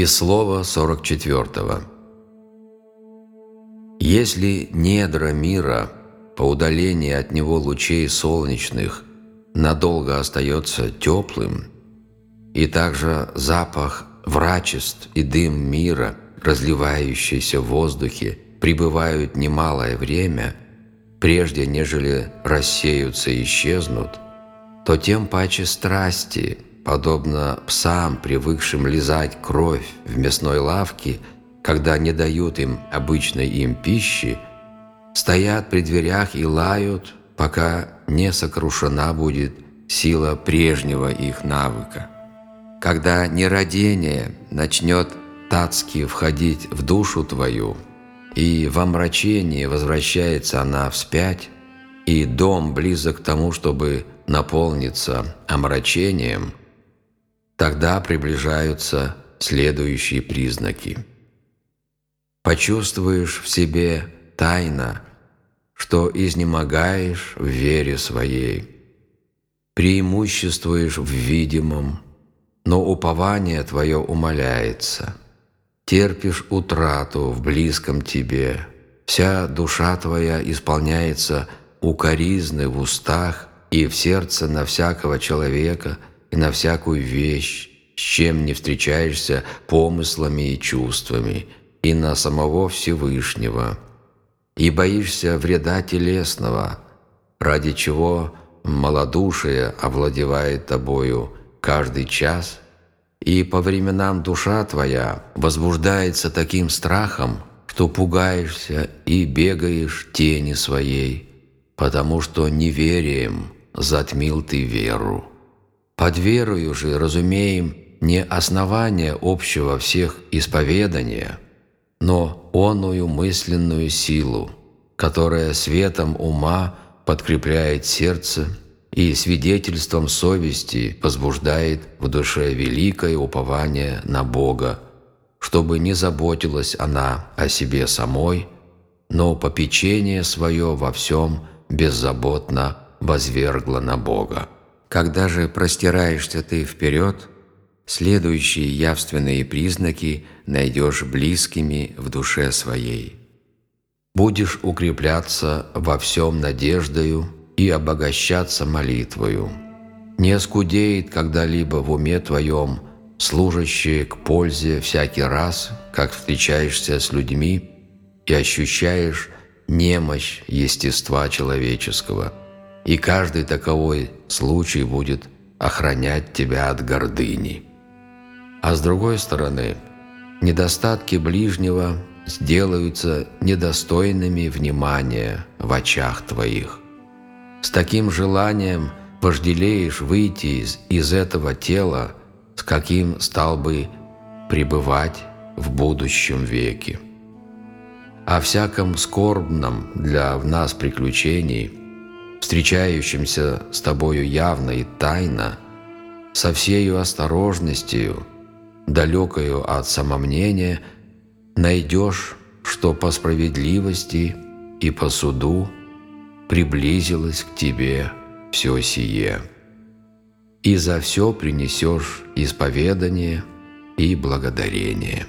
И слово 44. Если недра мира по удалении от него лучей солнечных надолго остается теплым, и также запах врачеств и дым мира, разливающийся в воздухе, пребывают немалое время, прежде нежели рассеются и исчезнут, то тем паче страсти, подобно псам, привыкшим лизать кровь в мясной лавке, когда не дают им обычной им пищи, стоят при дверях и лают, пока не сокрушена будет сила прежнего их навыка. Когда нерадение начнет татски входить в душу твою, и в омрачении возвращается она вспять, и дом близок к тому, чтобы наполниться омрачением, тогда приближаются следующие признаки. Почувствуешь в себе тайно, что изнемогаешь в вере своей, преимуществуешь в видимом, но упование твое умоляется, терпишь утрату в близком тебе, вся душа твоя исполняется укоризны в устах и в сердце на всякого человека и на всякую вещь, с чем не встречаешься помыслами и чувствами, и на самого Всевышнего, и боишься вреда телесного, ради чего малодушие овладевает тобою каждый час, и по временам душа твоя возбуждается таким страхом, что пугаешься и бегаешь тени своей, потому что неверием затмил ты веру. Под верою же разумеем не основание общего всех исповедания, но оную мысленную силу, которая светом ума подкрепляет сердце и свидетельством совести возбуждает в душе великое упование на Бога, чтобы не заботилась она о себе самой, но попечение свое во всем беззаботно возвергла на Бога. Когда же простираешься ты вперед, следующие явственные признаки найдешь близкими в душе своей. Будешь укрепляться во всем надеждою и обогащаться молитвою. Не скудеет когда-либо в уме твоем служащее к пользе всякий раз, как встречаешься с людьми и ощущаешь немощь естества человеческого – и каждый таковой случай будет охранять тебя от гордыни. А с другой стороны, недостатки ближнего сделаются недостойными внимания в очах твоих. С таким желанием вожделеешь выйти из, из этого тела, с каким стал бы пребывать в будущем веке. О всяком скорбном для нас приключении – встречающимся с тобою явно и тайно, со всею осторожностью, далекою от самомнения, найдешь, что по справедливости и по суду приблизилось к тебе все сие. И за все принесешь исповедание и благодарение.